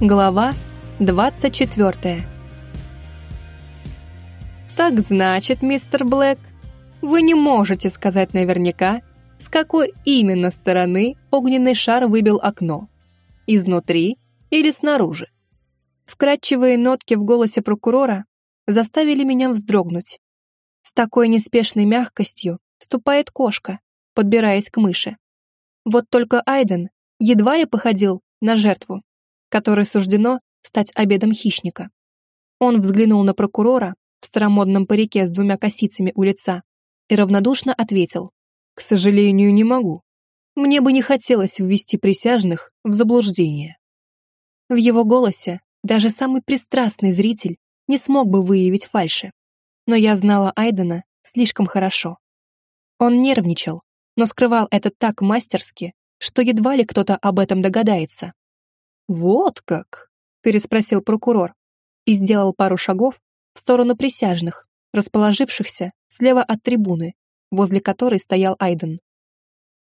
Глава 24 «Так значит, мистер Блэк, вы не можете сказать наверняка, с какой именно стороны огненный шар выбил окно? Изнутри или снаружи?» Вкрадчивые нотки в голосе прокурора заставили меня вздрогнуть. С такой неспешной мягкостью ступает кошка, подбираясь к мыши. Вот только Айден едва ли походил на жертву, которой суждено стать обедом хищника. Он взглянул на прокурора в старомодном парике с двумя косицами у лица и равнодушно ответил, «К сожалению, не могу. Мне бы не хотелось ввести присяжных в заблуждение». В его голосе даже самый пристрастный зритель не смог бы выявить фальши. Но я знала Айдена слишком хорошо. Он нервничал, но скрывал это так мастерски, что едва ли кто-то об этом догадается. «Вот как?» — переспросил прокурор и сделал пару шагов в сторону присяжных, расположившихся слева от трибуны, возле которой стоял Айден.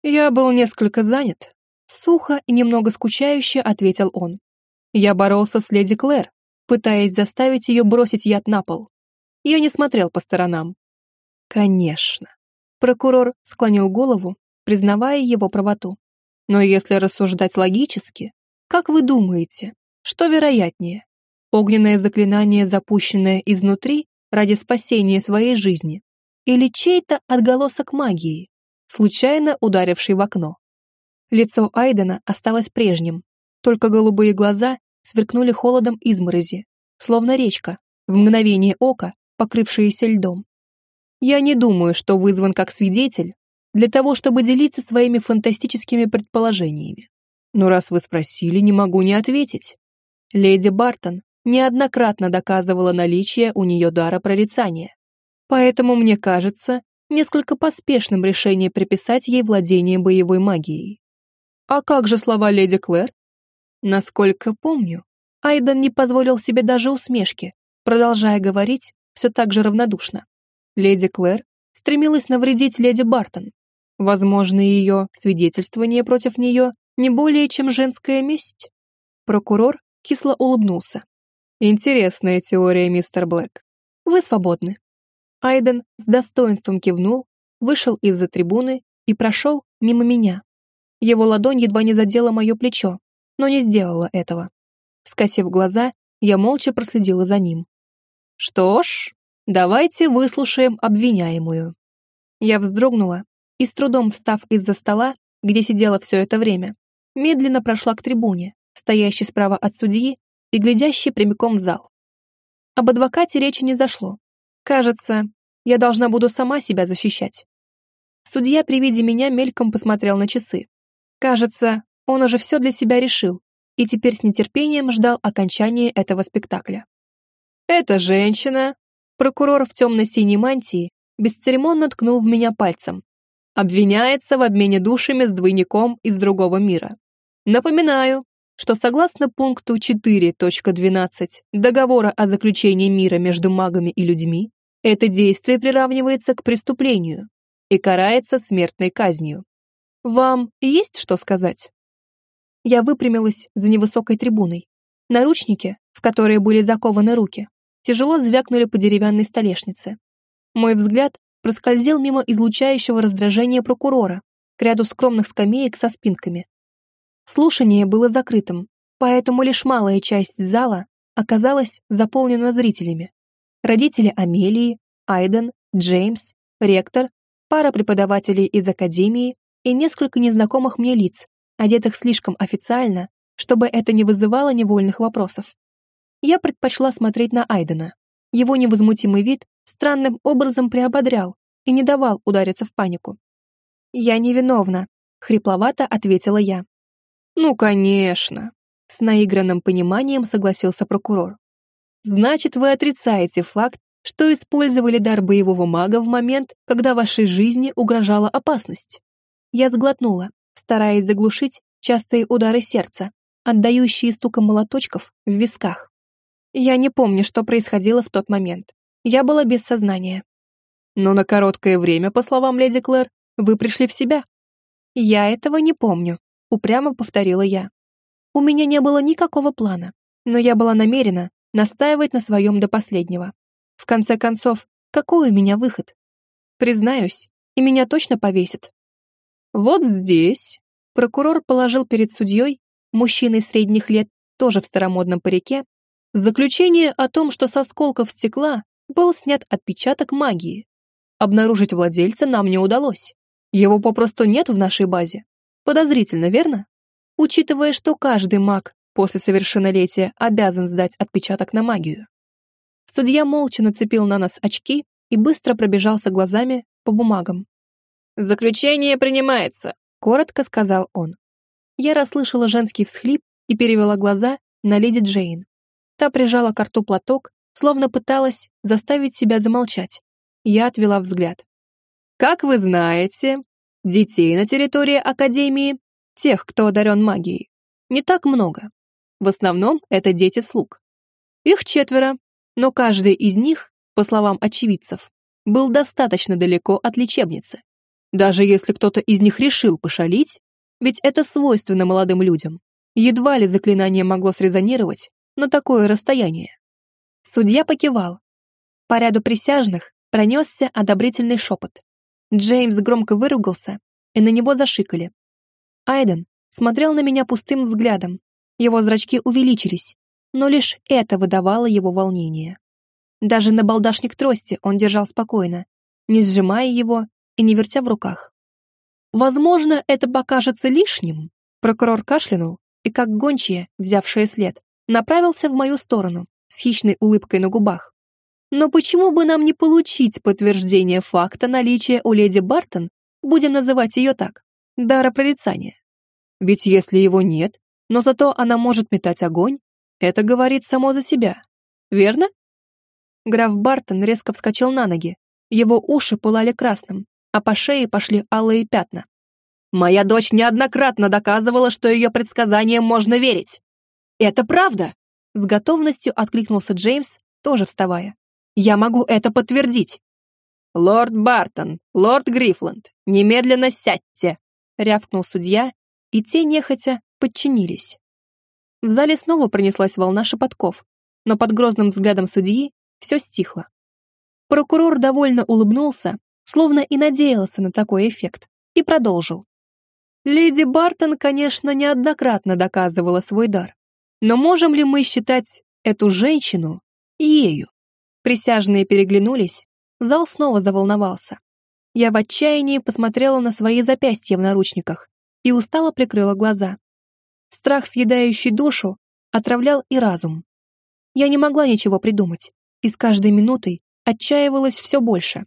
«Я был несколько занят», — сухо и немного скучающе ответил он. «Я боролся с леди Клэр, пытаясь заставить ее бросить яд на пол. Я не смотрел по сторонам». «Конечно». Прокурор склонил голову, признавая его правоту. Но если рассуждать логически, как вы думаете, что вероятнее? Огненное заклинание, запущенное изнутри ради спасения своей жизни, или чей-то отголосок магии, случайно ударивший в окно? Лицо Айдена осталось прежним, только голубые глаза сверкнули холодом изморози, словно речка, в мгновение ока, покрывшаяся льдом. Я не думаю, что вызван как свидетель для того, чтобы делиться своими фантастическими предположениями. Но раз вы спросили, не могу не ответить. Леди Бартон неоднократно доказывала наличие у нее дара прорицания. Поэтому мне кажется несколько поспешным решение приписать ей владение боевой магией. А как же слова леди Клэр? Насколько помню, Айден не позволил себе даже усмешки, продолжая говорить все так же равнодушно. Леди Клэр стремилась навредить леди Бартон. Возможно, ее свидетельствование против нее не более чем женская месть. Прокурор кисло улыбнулся. Интересная теория, мистер Блэк. Вы свободны. Айден с достоинством кивнул, вышел из-за трибуны и прошел мимо меня. Его ладонь едва не задела мое плечо, но не сделала этого. Скосив глаза, я молча проследила за ним. Что ж, Давайте выслушаем обвиняемую. Я вздрогнула и, с трудом встав из-за стола, где сидела все это время, медленно прошла к трибуне, стоящей справа от судьи и глядящей прямиком в зал. Об адвокате речи не зашло. Кажется, я должна буду сама себя защищать. Судья при виде меня мельком посмотрел на часы. Кажется, он уже все для себя решил и теперь с нетерпением ждал окончания этого спектакля. «Эта женщина Прокурор в темно-синей мантии бесцеремонно ткнул в меня пальцем. Обвиняется в обмене душами с двойником из другого мира. Напоминаю, что согласно пункту 4.12 Договора о заключении мира между магами и людьми, это действие приравнивается к преступлению и карается смертной казнью. Вам есть что сказать? Я выпрямилась за невысокой трибуной. Наручники, в которые были закованы руки, тяжело звякнули по деревянной столешнице. Мой взгляд проскользил мимо излучающего раздражения прокурора к ряду скромных скамеек со спинками. Слушание было закрытым, поэтому лишь малая часть зала оказалась заполнена зрителями. Родители Амелии, Айден, Джеймс, ректор, пара преподавателей из академии и несколько незнакомых мне лиц, одетых слишком официально, чтобы это не вызывало невольных вопросов я предпочла смотреть на Айдена. Его невозмутимый вид странным образом приободрял и не давал удариться в панику. «Я невиновна», — хрипловато ответила я. «Ну, конечно», — с наигранным пониманием согласился прокурор. «Значит, вы отрицаете факт, что использовали дар боевого мага в момент, когда вашей жизни угрожала опасность». Я сглотнула, стараясь заглушить частые удары сердца, отдающие стуком молоточков в висках. Я не помню, что происходило в тот момент. Я была без сознания. Но на короткое время, по словам леди Клэр, вы пришли в себя. Я этого не помню, упрямо повторила я. У меня не было никакого плана, но я была намерена настаивать на своем до последнего. В конце концов, какой у меня выход? Признаюсь, и меня точно повесят. Вот здесь прокурор положил перед судьей, мужчиной средних лет, тоже в старомодном парике, заключение о том, что со осколков стекла был снят отпечаток магии. Обнаружить владельца нам не удалось. Его попросту нет в нашей базе. Подозрительно, верно? Учитывая, что каждый маг после совершеннолетия обязан сдать отпечаток на магию. Судья молча нацепил на нас очки и быстро пробежался глазами по бумагам. «Заключение принимается», — коротко сказал он. Я расслышала женский всхлип и перевела глаза на леди Джейн. Та прижала к рту платок, словно пыталась заставить себя замолчать. Я отвела взгляд. «Как вы знаете, детей на территории Академии, тех, кто одарен магией, не так много. В основном это дети слуг. Их четверо, но каждый из них, по словам очевидцев, был достаточно далеко от лечебницы. Даже если кто-то из них решил пошалить, ведь это свойственно молодым людям, едва ли заклинание могло срезонировать на такое расстояние. Судья покивал. По ряду присяжных пронесся одобрительный шепот. Джеймс громко выругался, и на него зашикали. Айден смотрел на меня пустым взглядом. Его зрачки увеличились, но лишь это выдавало его волнение. Даже на балдашник трости он держал спокойно, не сжимая его и не вертя в руках. «Возможно, это покажется лишним», прокурор кашлянул и, как гончая, взявшая след, направился в мою сторону с хищной улыбкой на губах. Но почему бы нам не получить подтверждение факта наличия у леди Бартон, будем называть ее так, дара прорицания? Ведь если его нет, но зато она может метать огонь, это говорит само за себя, верно? Граф Бартон резко вскочил на ноги, его уши пылали красным, а по шее пошли алые пятна. «Моя дочь неоднократно доказывала, что ее предсказаниям можно верить!» «Это правда!» С готовностью откликнулся Джеймс, тоже вставая. Я могу это подтвердить. Лорд Бартон, лорд Грифланд, немедленно сядьте, рявкнул судья, и те нехотя подчинились. В зале снова пронеслась волна шепотков, но под грозным взглядом судьи все стихло. Прокурор довольно улыбнулся, словно и надеялся на такой эффект, и продолжил. Леди Бартон, конечно, неоднократно доказывала свой дар, но можем ли мы считать эту женщину ею? Присяжные переглянулись, зал снова заволновался. Я в отчаянии посмотрела на свои запястья в наручниках и устало прикрыла глаза. Страх, съедающий душу, отравлял и разум. Я не могла ничего придумать, и с каждой минутой отчаивалась все больше.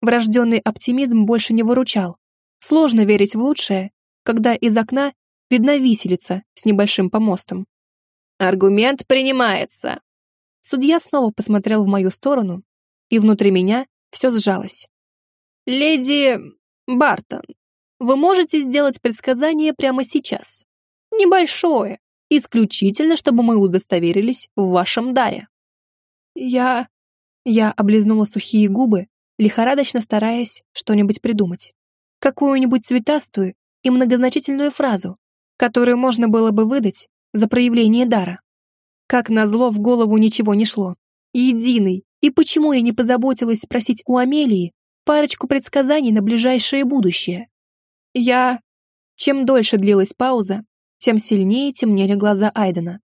Врожденный оптимизм больше не выручал. Сложно верить в лучшее, когда из окна видна виселица с небольшим помостом. «Аргумент принимается», Судья снова посмотрел в мою сторону, и внутри меня все сжалось. «Леди Бартон, вы можете сделать предсказание прямо сейчас. Небольшое, исключительно, чтобы мы удостоверились в вашем даре». «Я...» Я облизнула сухие губы, лихорадочно стараясь что-нибудь придумать. Какую-нибудь цветастую и многозначительную фразу, которую можно было бы выдать за проявление дара. Как назло, в голову ничего не шло. Единый. И почему я не позаботилась спросить у Амелии парочку предсказаний на ближайшее будущее? Я... Чем дольше длилась пауза, тем сильнее темнели глаза Айдена.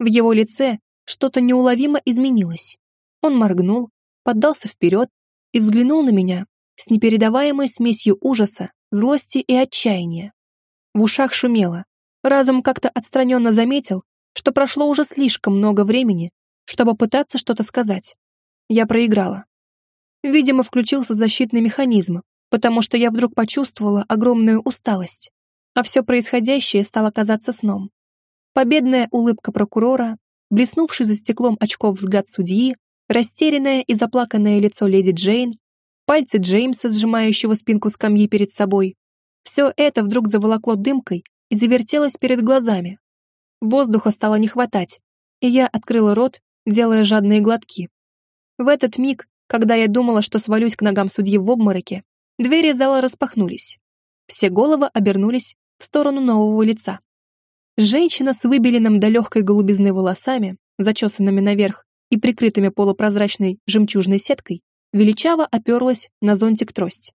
В его лице что-то неуловимо изменилось. Он моргнул, поддался вперед и взглянул на меня с непередаваемой смесью ужаса, злости и отчаяния. В ушах шумело. Разум как-то отстраненно заметил, что прошло уже слишком много времени, чтобы пытаться что-то сказать. Я проиграла. Видимо, включился защитный механизм, потому что я вдруг почувствовала огромную усталость, а все происходящее стало казаться сном. Победная улыбка прокурора, блеснувший за стеклом очков взгляд судьи, растерянное и заплаканное лицо леди Джейн, пальцы Джеймса, сжимающего спинку скамьи перед собой. Все это вдруг заволокло дымкой и завертелось перед глазами, Воздуха стало не хватать, и я открыла рот, делая жадные глотки. В этот миг, когда я думала, что свалюсь к ногам судьи в обмороке, двери зала распахнулись. Все головы обернулись в сторону нового лица. Женщина с выбеленным до легкой голубизны волосами, зачесанными наверх и прикрытыми полупрозрачной жемчужной сеткой, величаво оперлась на зонтик трость.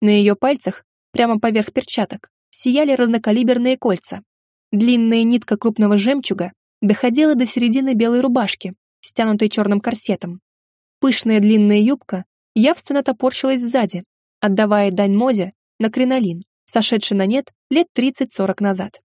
На ее пальцах, прямо поверх перчаток, сияли разнокалиберные кольца. Длинная нитка крупного жемчуга доходила до середины белой рубашки, стянутой черным корсетом. Пышная длинная юбка явственно топорщилась сзади, отдавая дань моде на кринолин, сошедший на нет лет 30-40 назад.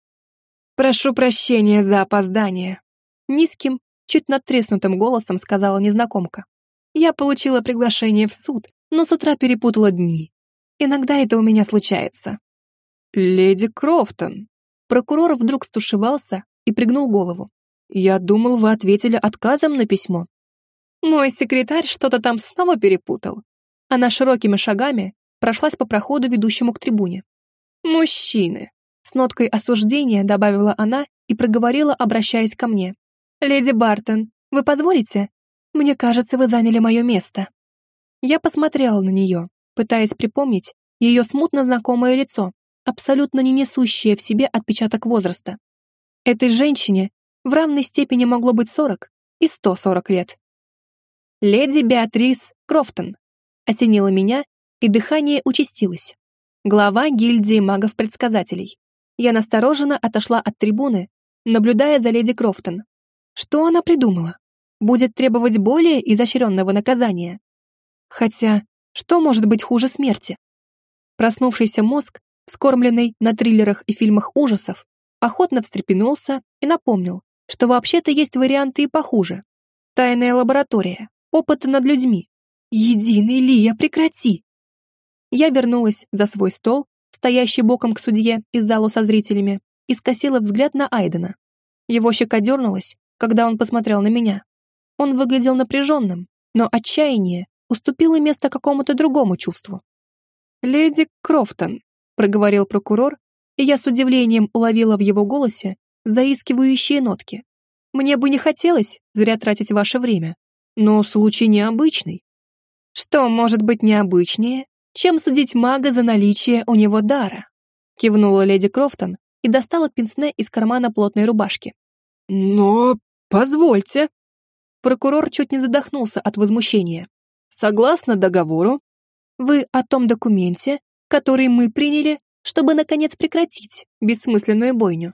«Прошу прощения за опоздание», — низким, чуть надтреснутым голосом сказала незнакомка. «Я получила приглашение в суд, но с утра перепутала дни. Иногда это у меня случается». «Леди Крофтон». Прокурор вдруг стушевался и пригнул голову. «Я думал, вы ответили отказом на письмо». Мой секретарь что-то там снова перепутал. Она широкими шагами прошлась по проходу, ведущему к трибуне. «Мужчины!» С ноткой осуждения добавила она и проговорила, обращаясь ко мне. «Леди Бартон, вы позволите? Мне кажется, вы заняли мое место». Я посмотрела на нее, пытаясь припомнить ее смутно знакомое лицо, абсолютно не несущее в себе отпечаток возраста. Этой женщине в равной степени могло быть 40 и 140 лет. «Леди Беатрис Крофтон», осенило меня, и дыхание участилось. Глава гильдии магов-предсказателей. Я настороженно отошла от трибуны, наблюдая за леди Крофтон. Что она придумала? Будет требовать более изощренного наказания? Хотя, что может быть хуже смерти? Проснувшийся мозг, скормленный на триллерах и фильмах ужасов, охотно встрепенулся и напомнил, что вообще-то есть варианты и похуже. Тайная лаборатория, опыты над людьми. Единый Лия, прекрати! Я вернулась за свой стол стоящий боком к судье из зала со зрителями, и скосила взгляд на Айдена. Его щека дернулась, когда он посмотрел на меня. Он выглядел напряженным, но отчаяние уступило место какому-то другому чувству. «Леди Крофтон», — проговорил прокурор, и я с удивлением уловила в его голосе заискивающие нотки. «Мне бы не хотелось зря тратить ваше время, но случай необычный». «Что может быть необычнее, чем судить мага за наличие у него дара», кивнула леди Крофтон и достала пенсне из кармана плотной рубашки. «Но... позвольте». Прокурор чуть не задохнулся от возмущения. «Согласно договору, вы о том документе, который мы приняли, чтобы, наконец, прекратить бессмысленную бойню».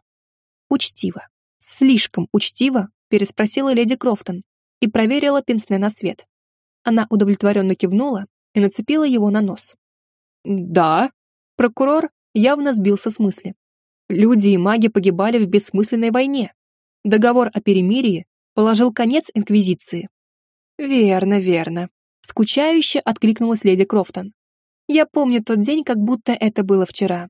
Учтиво, слишком учтиво, переспросила леди Крофтон и проверила пенсне на свет. Она удовлетворенно кивнула и нацепила его на нос. «Да». Прокурор явно сбился с мысли. Люди и маги погибали в бессмысленной войне. Договор о перемирии положил конец Инквизиции. «Верно, верно», — скучающе откликнулась леди Крофтон. «Я помню тот день, как будто это было вчера.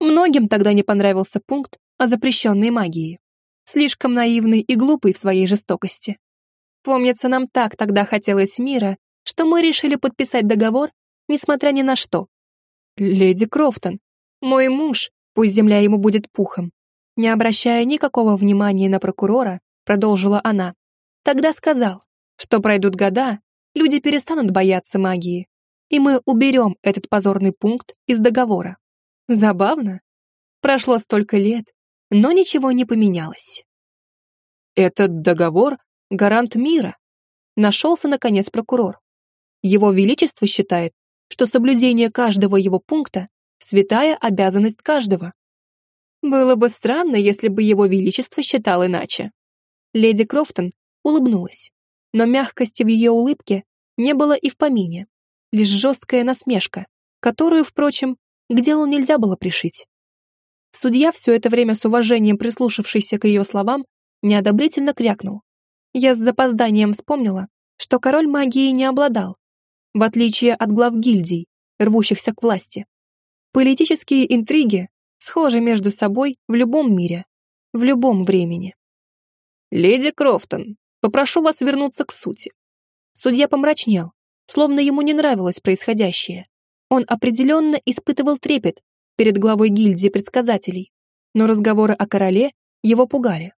Многим тогда не понравился пункт о запрещенной магии. Слишком наивный и глупый в своей жестокости. Помнится, нам так тогда хотелось мира, что мы решили подписать договор, несмотря ни на что. Леди Крофтон, мой муж, пусть земля ему будет пухом. Не обращая никакого внимания на прокурора, продолжила она. Тогда сказал, что пройдут года, люди перестанут бояться магии, и мы уберем этот позорный пункт из договора. Забавно. Прошло столько лет, но ничего не поменялось. Этот договор — гарант мира. Нашелся, наконец, прокурор. Его Величество считает, что соблюдение каждого его пункта – святая обязанность каждого. Было бы странно, если бы его Величество считал иначе. Леди Крофтон улыбнулась, но мягкости в ее улыбке не было и в помине, лишь жесткая насмешка, которую, впрочем, к делу нельзя было пришить. Судья, все это время с уважением прислушавшийся к ее словам, неодобрительно крякнул. Я с запозданием вспомнила, что король магии не обладал, в отличие от глав гильдий, рвущихся к власти. Политические интриги схожи между собой в любом мире, в любом времени. «Леди Крофтон, попрошу вас вернуться к сути». Судья помрачнел, словно ему не нравилось происходящее. Он определенно испытывал трепет перед главой гильдии предсказателей, но разговоры о короле его пугали.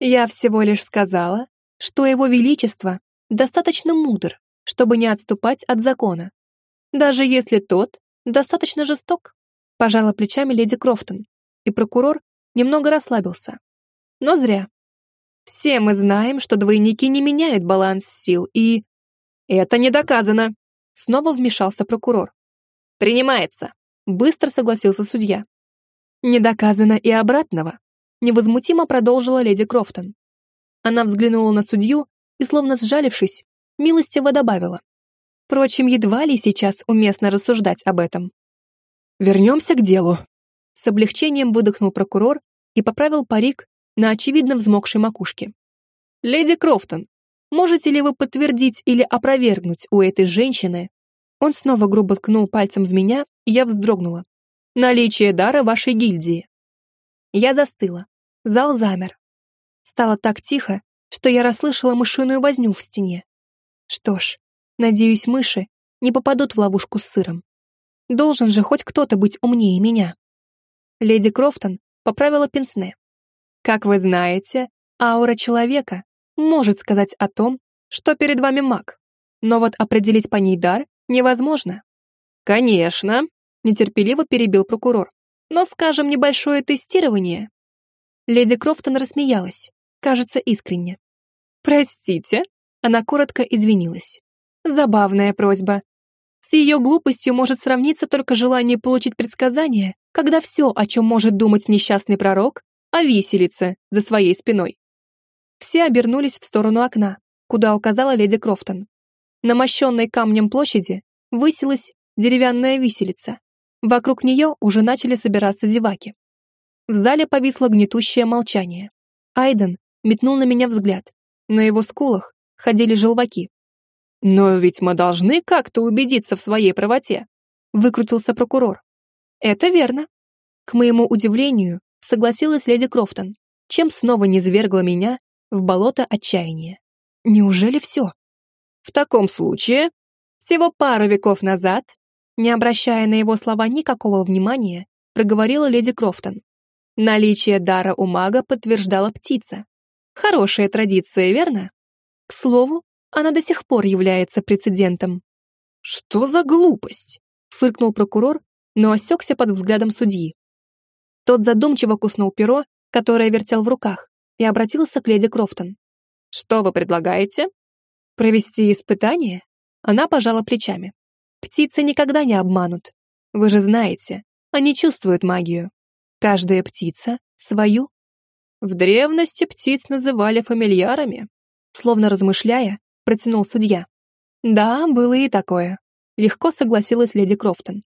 «Я всего лишь сказала, что его величество достаточно мудр, чтобы не отступать от закона. Даже если тот достаточно жесток, пожала плечами леди Крофтон, и прокурор немного расслабился. Но зря. Все мы знаем, что двойники не меняют баланс сил, и... Это не доказано. Снова вмешался прокурор. Принимается. Быстро согласился судья. Не доказано и обратного. Невозмутимо продолжила леди Крофтон. Она взглянула на судью и, словно сжалившись, милостиво добавила. Впрочем, едва ли сейчас уместно рассуждать об этом. «Вернемся к делу», — с облегчением выдохнул прокурор и поправил парик на очевидно взмокшей макушке. «Леди Крофтон, можете ли вы подтвердить или опровергнуть у этой женщины?» Он снова грубо ткнул пальцем в меня, и я вздрогнула. «Наличие дара вашей гильдии». Я застыла. Зал замер. Стало так тихо, что я расслышала мышиную возню в стене. Что ж, надеюсь, мыши не попадут в ловушку с сыром. Должен же хоть кто-то быть умнее меня. Леди Крофтон поправила пенсне. Как вы знаете, аура человека может сказать о том, что перед вами маг, но вот определить по ней дар невозможно. Конечно, нетерпеливо перебил прокурор. Но, скажем, небольшое тестирование. Леди Крофтон рассмеялась, кажется, искренне. Простите, она коротко извинилась. Забавная просьба. С ее глупостью может сравниться только желание получить предсказание, когда все, о чем может думать несчастный пророк, о виселице за своей спиной. Все обернулись в сторону окна, куда указала леди Крофтон. На мощенной камнем площади высилась деревянная виселица. Вокруг нее уже начали собираться зеваки. В зале повисло гнетущее молчание. Айден метнул на меня взгляд. На его скулах ходили желваки. «Но ведь мы должны как-то убедиться в своей правоте», выкрутился прокурор. «Это верно». К моему удивлению, согласилась леди Крофтон, чем снова низвергла меня в болото отчаяния. Неужели все? В таком случае, всего пару веков назад, не обращая на его слова никакого внимания, проговорила леди Крофтон. Наличие дара у мага подтверждала птица. Хорошая традиция, верно? К слову, она до сих пор является прецедентом. «Что за глупость?» — фыркнул прокурор, но осекся под взглядом судьи. Тот задумчиво куснул перо, которое вертел в руках, и обратился к леди Крофтон. «Что вы предлагаете?» «Провести испытание?» Она пожала плечами. «Птицы никогда не обманут. Вы же знаете, они чувствуют магию. Каждая птица — свою». В древности птиц называли фамильярами. Словно размышляя, протянул судья. «Да, было и такое», — легко согласилась леди Крофтон.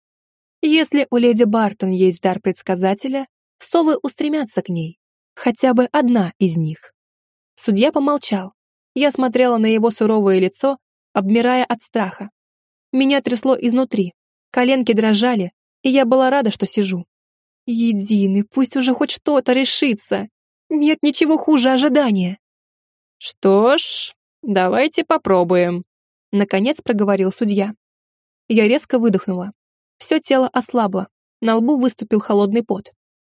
Если у леди Бартон есть дар предсказателя, совы устремятся к ней. Хотя бы одна из них. Судья помолчал. Я смотрела на его суровое лицо, обмирая от страха. Меня трясло изнутри, коленки дрожали, и я была рада, что сижу. Единый, пусть уже хоть что-то решится. Нет ничего хуже ожидания. Что ж, давайте попробуем, наконец проговорил судья. Я резко выдохнула. Все тело ослабло, на лбу выступил холодный пот.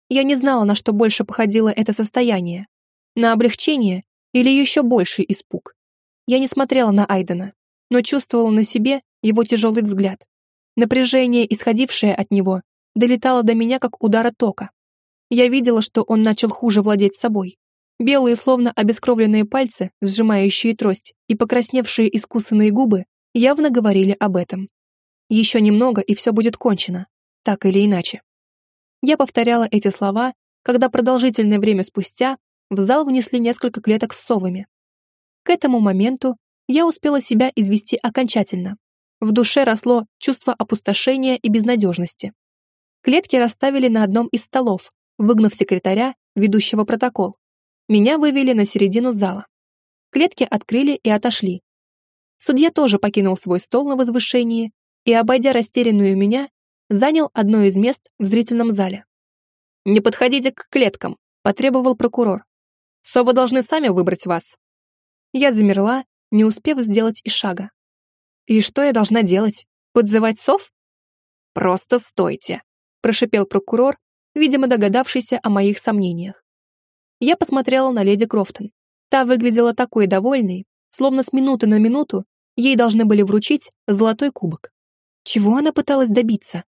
Я не знала, на что больше походило это состояние. На облегчение или еще больший испуг. Я не смотрела на Айдена, но чувствовала на себе его тяжелый взгляд. Напряжение, исходившее от него, долетало до меня, как удара тока. Я видела, что он начал хуже владеть собой. Белые, словно обескровленные пальцы, сжимающие трость, и покрасневшие искусанные губы явно говорили об этом. Еще немного, и все будет кончено, так или иначе. Я повторяла эти слова, когда продолжительное время спустя в зал внесли несколько клеток с совами. К этому моменту я успела себя извести окончательно. В душе росло чувство опустошения и безнадежности. Клетки расставили на одном из столов, выгнав секретаря, ведущего протокол. Меня вывели на середину зала. Клетки открыли и отошли. Судья тоже покинул свой стол на возвышении и, обойдя растерянную меня, занял одно из мест в зрительном зале. «Не подходите к клеткам», — потребовал прокурор. «Совы должны сами выбрать вас». Я замерла, не успев сделать и шага. «И что я должна делать? Подзывать сов?» «Просто стойте», — прошипел прокурор, видимо, догадавшийся о моих сомнениях. Я посмотрела на леди Крофтон. Та выглядела такой довольной, словно с минуты на минуту ей должны были вручить золотой кубок. Чего она пыталась добиться?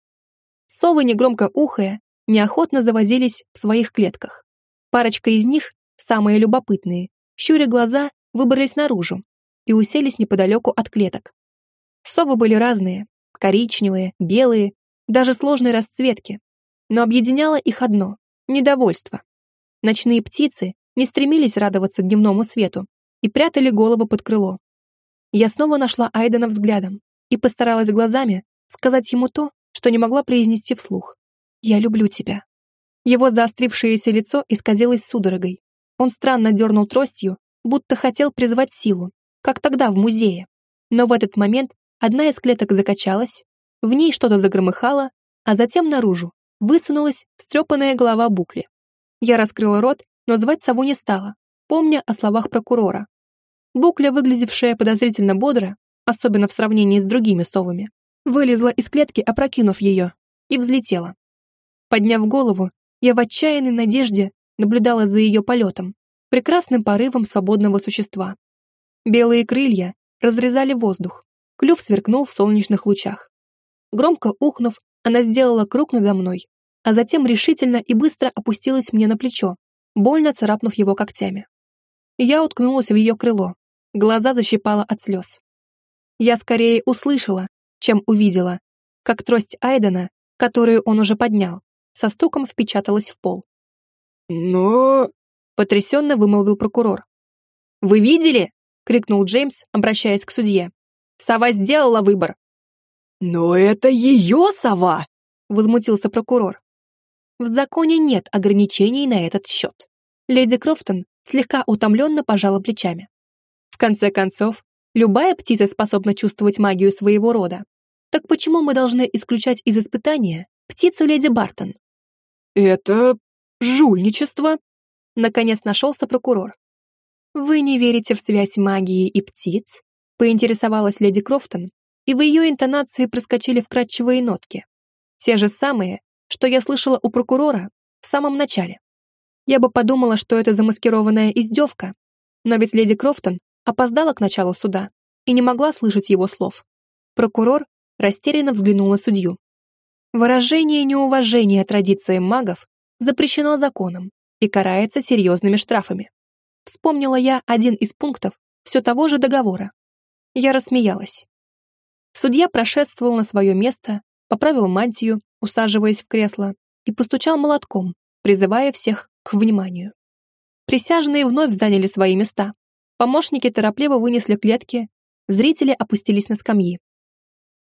Совы, негромко ухая, неохотно завозились в своих клетках. Парочка из них, самые любопытные, щуря глаза, выбрались наружу и уселись неподалеку от клеток. Совы были разные, коричневые, белые, даже сложной расцветки, но объединяло их одно — недовольство. Ночные птицы не стремились радоваться дневному свету и прятали голову под крыло. Я снова нашла Айдена взглядом и постаралась глазами сказать ему то, что не могла произнести вслух. «Я люблю тебя». Его заострившееся лицо исказилось судорогой. Он странно дернул тростью, будто хотел призвать силу, как тогда в музее. Но в этот момент одна из клеток закачалась, в ней что-то загромыхало, а затем наружу высунулась встрепанная голова Букли. Я раскрыла рот, но звать сову не стала, помня о словах прокурора. Букля, выглядевшая подозрительно бодро, особенно в сравнении с другими совами, вылезла из клетки, опрокинув ее, и взлетела. Подняв голову, я в отчаянной надежде наблюдала за ее полетом, прекрасным порывом свободного существа. Белые крылья разрезали воздух, клюв сверкнул в солнечных лучах. Громко ухнув, она сделала круг надо мной, а затем решительно и быстро опустилась мне на плечо, больно царапнув его когтями. Я уткнулась в ее крыло, глаза защипала от слез. Я скорее услышала, чем увидела, как трость Айдена, которую он уже поднял, со стуком впечаталась в пол. «Но...» — потрясенно вымолвил прокурор. «Вы видели?» — крикнул Джеймс, обращаясь к судье. «Сова сделала выбор». «Но это ее сова!» — возмутился прокурор. В законе нет ограничений на этот счет. Леди Крофтон слегка утомленно пожала плечами. В конце концов, любая птица способна чувствовать магию своего рода. Так почему мы должны исключать из испытания птицу леди Бартон? Это жульничество. Наконец нашелся прокурор. Вы не верите в связь магии и птиц? Поинтересовалась леди Крофтон, и в ее интонации проскочили вкрадчивые нотки. Те же самые, что я слышала у прокурора в самом начале. Я бы подумала, что это замаскированная издевка, но ведь леди Крофтон опоздала к началу суда и не могла слышать его слов. Прокурор растерянно взглянул на судью. Выражение неуважения традициям магов запрещено законом и карается серьезными штрафами. Вспомнила я один из пунктов все того же договора. Я рассмеялась. Судья прошествовал на свое место, поправил мантию, усаживаясь в кресло, и постучал молотком, призывая всех к вниманию. Присяжные вновь заняли свои места. Помощники торопливо вынесли клетки, зрители опустились на скамьи.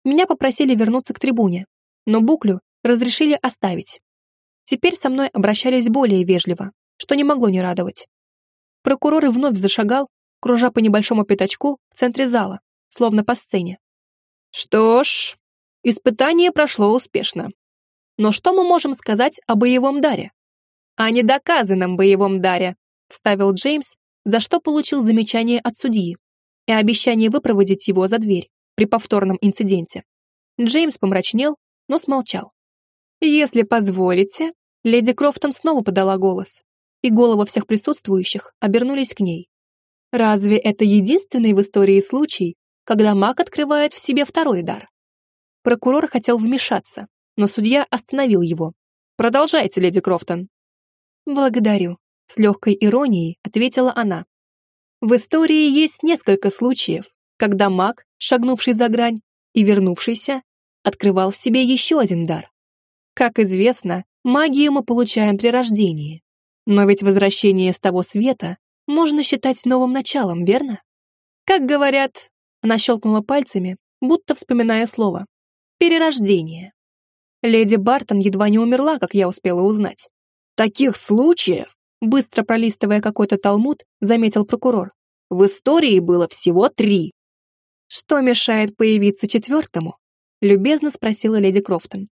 Меня попросили вернуться к трибуне, но буклю разрешили оставить. Теперь со мной обращались более вежливо, что не могло не радовать. Прокурор и вновь зашагал, кружа по небольшому пятачку в центре зала, словно по сцене. Что ж, испытание прошло успешно. Но что мы можем сказать о боевом даре? О недоказанном боевом даре, вставил Джеймс, за что получил замечание от судьи и обещание выпроводить его за дверь при повторном инциденте. Джеймс помрачнел, но смолчал. «Если позволите», леди Крофтон снова подала голос, и головы всех присутствующих обернулись к ней. «Разве это единственный в истории случай, когда маг открывает в себе второй дар?» Прокурор хотел вмешаться, но судья остановил его. «Продолжайте, леди Крофтон». «Благодарю», — с легкой иронией ответила она. «В истории есть несколько случаев, когда маг, шагнувший за грань и вернувшийся, открывал в себе еще один дар. Как известно, магию мы получаем при рождении. Но ведь возвращение с того света можно считать новым началом, верно? Как говорят, она щелкнула пальцами, будто вспоминая слово. Перерождение. Леди Бартон едва не умерла, как я успела узнать. Таких случаев, быстро пролистывая какой-то талмуд, заметил прокурор. В истории было всего три. Что мешает появиться четвертому? Любезно спросила леди Крофтон.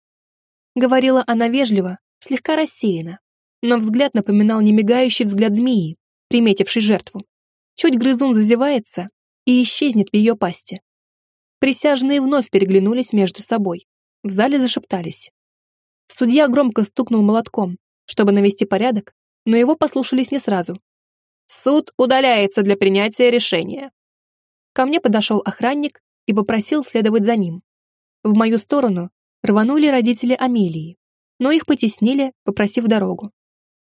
Говорила она вежливо, слегка рассеяна, но взгляд напоминал немигающий взгляд змеи, приметившей жертву. Чуть грызун зазевается и исчезнет в ее пасти. Присяжные вновь переглянулись между собой. В зале зашептались. Судья громко стукнул молотком, чтобы навести порядок, но его послушались не сразу. «Суд удаляется для принятия решения». Ко мне подошел охранник и попросил следовать за ним. В мою сторону рванули родители Амелии, но их потеснили, попросив дорогу.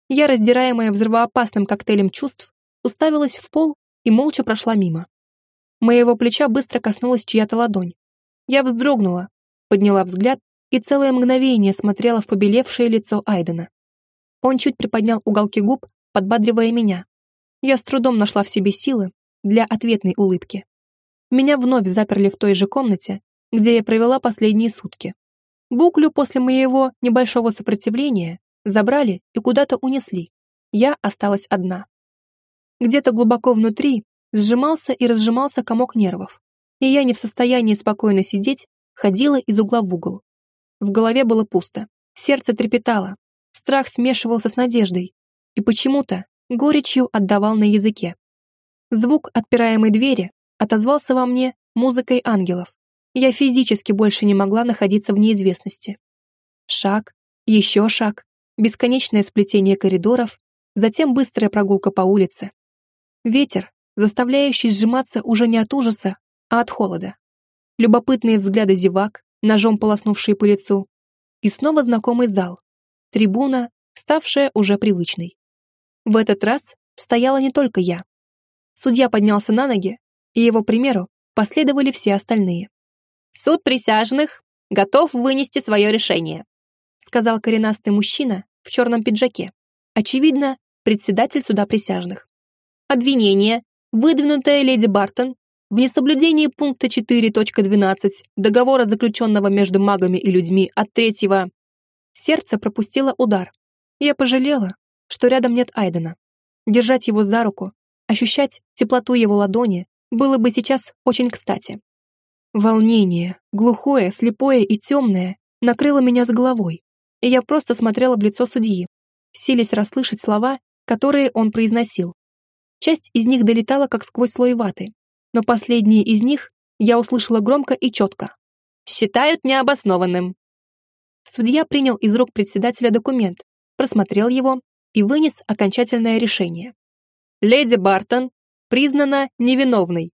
Я, раздираемая взрывоопасным коктейлем чувств, уставилась в пол и молча прошла мимо. Моего плеча быстро коснулась чья-то ладонь. Я вздрогнула, подняла взгляд и целое мгновение смотрела в побелевшее лицо Айдена. Он чуть приподнял уголки губ, подбадривая меня. Я с трудом нашла в себе силы для ответной улыбки. Меня вновь заперли в той же комнате, где я провела последние сутки. Буклю после моего небольшого сопротивления забрали и куда-то унесли. Я осталась одна. Где-то глубоко внутри сжимался и разжимался комок нервов, и я не в состоянии спокойно сидеть, ходила из угла в угол. В голове было пусто, сердце трепетало, страх смешивался с надеждой, и почему-то горечью отдавал на языке. Звук отпираемой двери отозвался во мне музыкой ангелов. Я физически больше не могла находиться в неизвестности. Шаг, еще шаг, бесконечное сплетение коридоров, затем быстрая прогулка по улице. Ветер, заставляющий сжиматься уже не от ужаса, а от холода. Любопытные взгляды зевак, ножом полоснувшие по лицу. И снова знакомый зал. Трибуна, ставшая уже привычной. В этот раз стояла не только я. Судья поднялся на ноги, и его примеру последовали все остальные. «Суд присяжных готов вынести свое решение», сказал коренастый мужчина в черном пиджаке. Очевидно, председатель суда присяжных. Обвинение, выдвинутое леди Бартон в несоблюдении пункта 4.12 договора, заключенного между магами и людьми от третьего... Сердце пропустило удар. Я пожалела, что рядом нет Айдена. Держать его за руку, ощущать теплоту его ладони было бы сейчас очень кстати. Волнение, глухое, слепое и темное, накрыло меня с головой, и я просто смотрела в лицо судьи, силясь расслышать слова, которые он произносил. Часть из них долетала как сквозь слой ваты, но последние из них я услышала громко и четко. «Считают необоснованным». Судья принял из рук председателя документ, просмотрел его и вынес окончательное решение. Леди Бартон признана невиновной.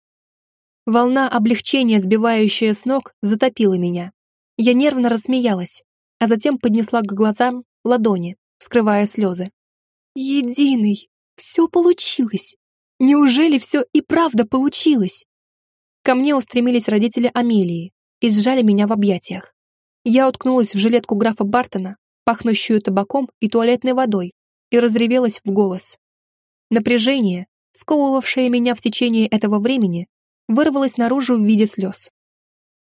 Волна облегчения, сбивающая с ног, затопила меня. Я нервно рассмеялась, а затем поднесла к глазам ладони, скрывая слезы. «Единый! Все получилось! Неужели все и правда получилось?» Ко мне устремились родители Амелии и сжали меня в объятиях. Я уткнулась в жилетку графа Бартона, пахнущую табаком и туалетной водой, и разревелась в голос. Напряжение, сковывавшее меня в течение этого времени, вырвалось наружу в виде слез.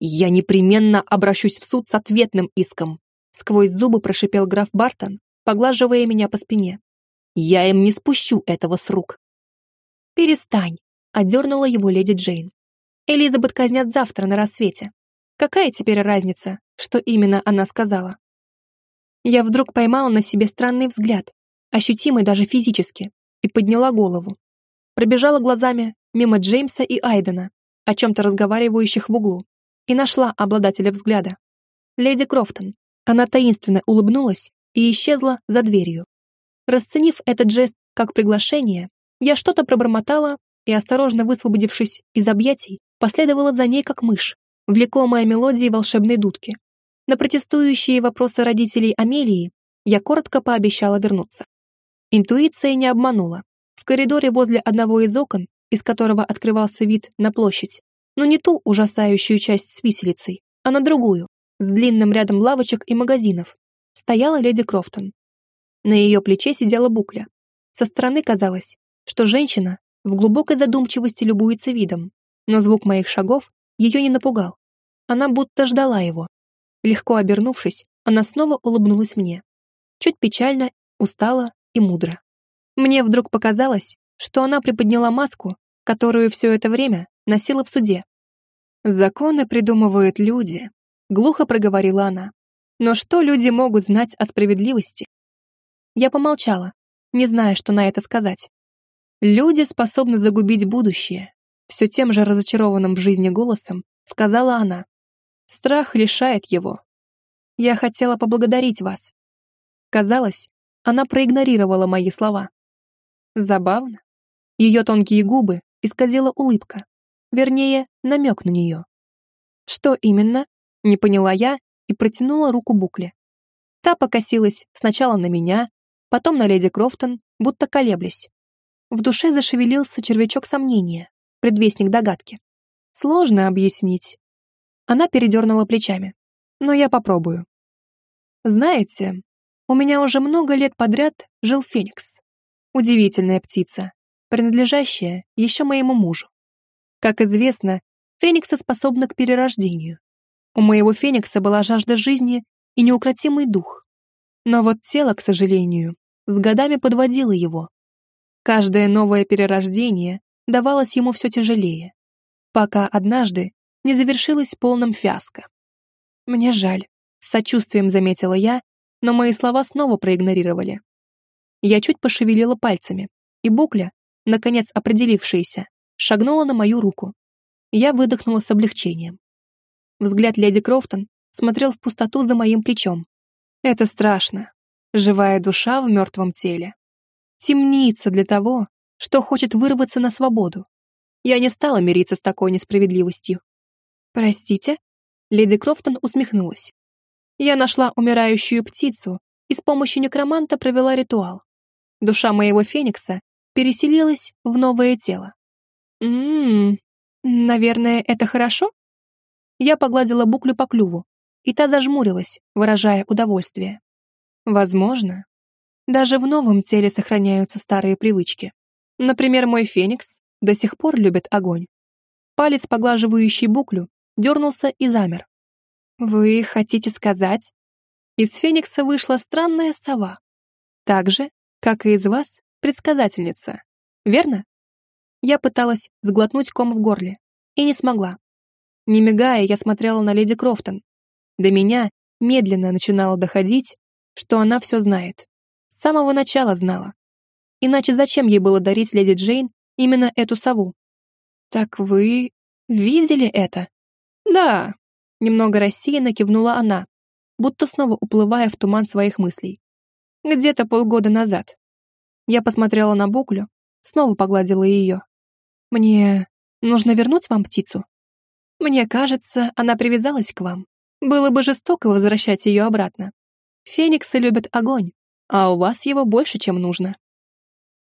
«Я непременно обращусь в суд с ответным иском», сквозь зубы прошипел граф Бартон, поглаживая меня по спине. «Я им не спущу этого с рук». «Перестань», — одернула его леди Джейн. «Элизабет казнят завтра на рассвете. Какая теперь разница, что именно она сказала?» Я вдруг поймала на себе странный взгляд, ощутимый даже физически, и подняла голову. Пробежала глазами мимо Джеймса и Айдена, о чем-то разговаривающих в углу, и нашла обладателя взгляда. Леди Крофтон. Она таинственно улыбнулась и исчезла за дверью. Расценив этот жест как приглашение, я что-то пробормотала и, осторожно высвободившись из объятий, последовала за ней как мышь, влекомая мелодией волшебной дудки. На протестующие вопросы родителей Амелии я коротко пообещала вернуться. Интуиция не обманула. В коридоре возле одного из окон, из которого открывался вид на площадь, но не ту ужасающую часть с виселицей, а на другую, с длинным рядом лавочек и магазинов, стояла леди Крофтон. На ее плече сидела букля. Со стороны казалось, что женщина в глубокой задумчивости любуется видом, но звук моих шагов ее не напугал. Она будто ждала его. Легко обернувшись, она снова улыбнулась мне. Чуть печально, устала и мудро. Мне вдруг показалось, что она приподняла маску, которую все это время носила в суде. «Законы придумывают люди», — глухо проговорила она. «Но что люди могут знать о справедливости?» Я помолчала, не зная, что на это сказать. «Люди способны загубить будущее», — все тем же разочарованным в жизни голосом сказала она. «Страх лишает его. Я хотела поблагодарить вас». Казалось, она проигнорировала мои слова. Забавно. Ее тонкие губы исказила улыбка. Вернее, намек на нее. Что именно? Не поняла я и протянула руку Букле. Та покосилась сначала на меня, потом на леди Крофтон, будто колеблясь. В душе зашевелился червячок сомнения, предвестник догадки. Сложно объяснить. Она передернула плечами. Но я попробую. Знаете, у меня уже много лет подряд жил Феникс. Удивительная птица, принадлежащая еще моему мужу. Как известно, Фениксы способны к перерождению. У моего Феникса была жажда жизни и неукротимый дух. Но вот тело, к сожалению, с годами подводило его. Каждое новое перерождение давалось ему все тяжелее, пока однажды не завершилось полным фиаско. Мне жаль, с сочувствием заметила я, но мои слова снова проигнорировали. Я чуть пошевелила пальцами, и букля, наконец определившаяся, шагнула на мою руку. Я выдохнула с облегчением. Взгляд леди Крофтон смотрел в пустоту за моим плечом. Это страшно. Живая душа в мертвом теле. Темница для того, что хочет вырваться на свободу. Я не стала мириться с такой несправедливостью. «Простите?» Леди Крофтон усмехнулась. Я нашла умирающую птицу и с помощью некроманта провела ритуал. Душа моего феникса переселилась в новое тело. Ммм, наверное, это хорошо? Я погладила буклю по клюву, и та зажмурилась, выражая удовольствие. Возможно. Даже в новом теле сохраняются старые привычки. Например, мой феникс до сих пор любит огонь. Палец, поглаживающий буклю, дернулся и замер. «Вы хотите сказать?» Из феникса вышла странная сова. Так же, как и из вас, предсказательница. Верно? Я пыталась сглотнуть ком в горле и не смогла. Не мигая, я смотрела на леди Крофтон. До меня медленно начинало доходить, что она все знает. С самого начала знала. Иначе зачем ей было дарить леди Джейн именно эту сову? «Так вы видели это?» «Да», — немного рассеянно кивнула она, будто снова уплывая в туман своих мыслей. «Где-то полгода назад». Я посмотрела на Буклю, снова погладила ее. «Мне нужно вернуть вам птицу?» «Мне кажется, она привязалась к вам. Было бы жестоко возвращать ее обратно. Фениксы любят огонь, а у вас его больше, чем нужно».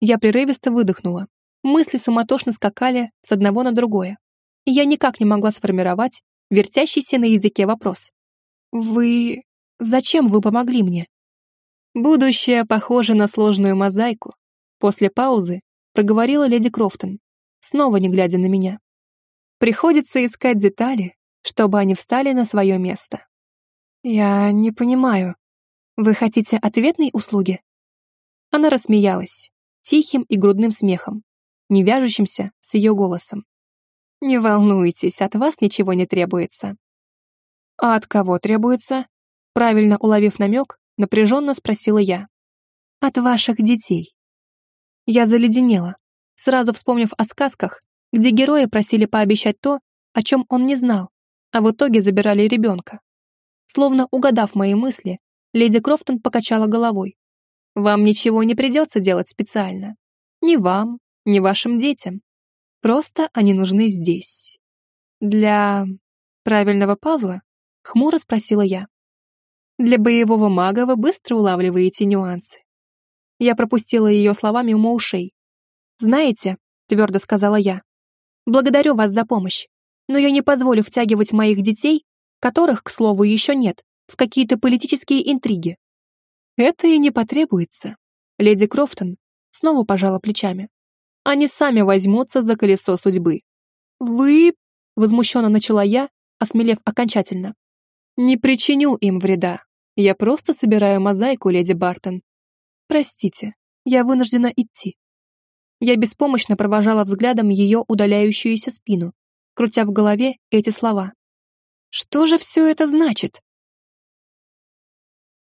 Я прерывисто выдохнула. Мысли суматошно скакали с одного на другое. И я никак не могла сформировать вертящийся на языке вопрос. «Вы... зачем вы помогли мне?» «Будущее похоже на сложную мозаику», после паузы проговорила леди Крофтон, снова не глядя на меня. «Приходится искать детали, чтобы они встали на свое место». «Я не понимаю. Вы хотите ответной услуги?» Она рассмеялась, тихим и грудным смехом, не вяжущимся с ее голосом. «Не волнуйтесь, от вас ничего не требуется». «А от кого требуется?» Правильно уловив намек, напряженно спросила я. «От ваших детей». Я заледенела, сразу вспомнив о сказках, где герои просили пообещать то, о чем он не знал, а в итоге забирали ребенка. Словно угадав мои мысли, леди Крофтон покачала головой. «Вам ничего не придется делать специально. Ни вам, ни вашим детям. Просто они нужны здесь. Для правильного пазла? Хмуро спросила я. Для боевого мага вы быстро улавливаете нюансы. Я пропустила ее слова мимо ушей. «Знаете», — твердо сказала я, — «благодарю вас за помощь, но я не позволю втягивать моих детей, которых, к слову, еще нет, в какие-то политические интриги». «Это и не потребуется», — леди Крофтон снова пожала плечами они сами возьмутся за колесо судьбы. Вы... Возмущенно начала я, осмелев окончательно. Не причиню им вреда. Я просто собираю мозаику, леди Бартон. Простите, я вынуждена идти. Я беспомощно провожала взглядом ее удаляющуюся спину, крутя в голове эти слова. Что же все это значит?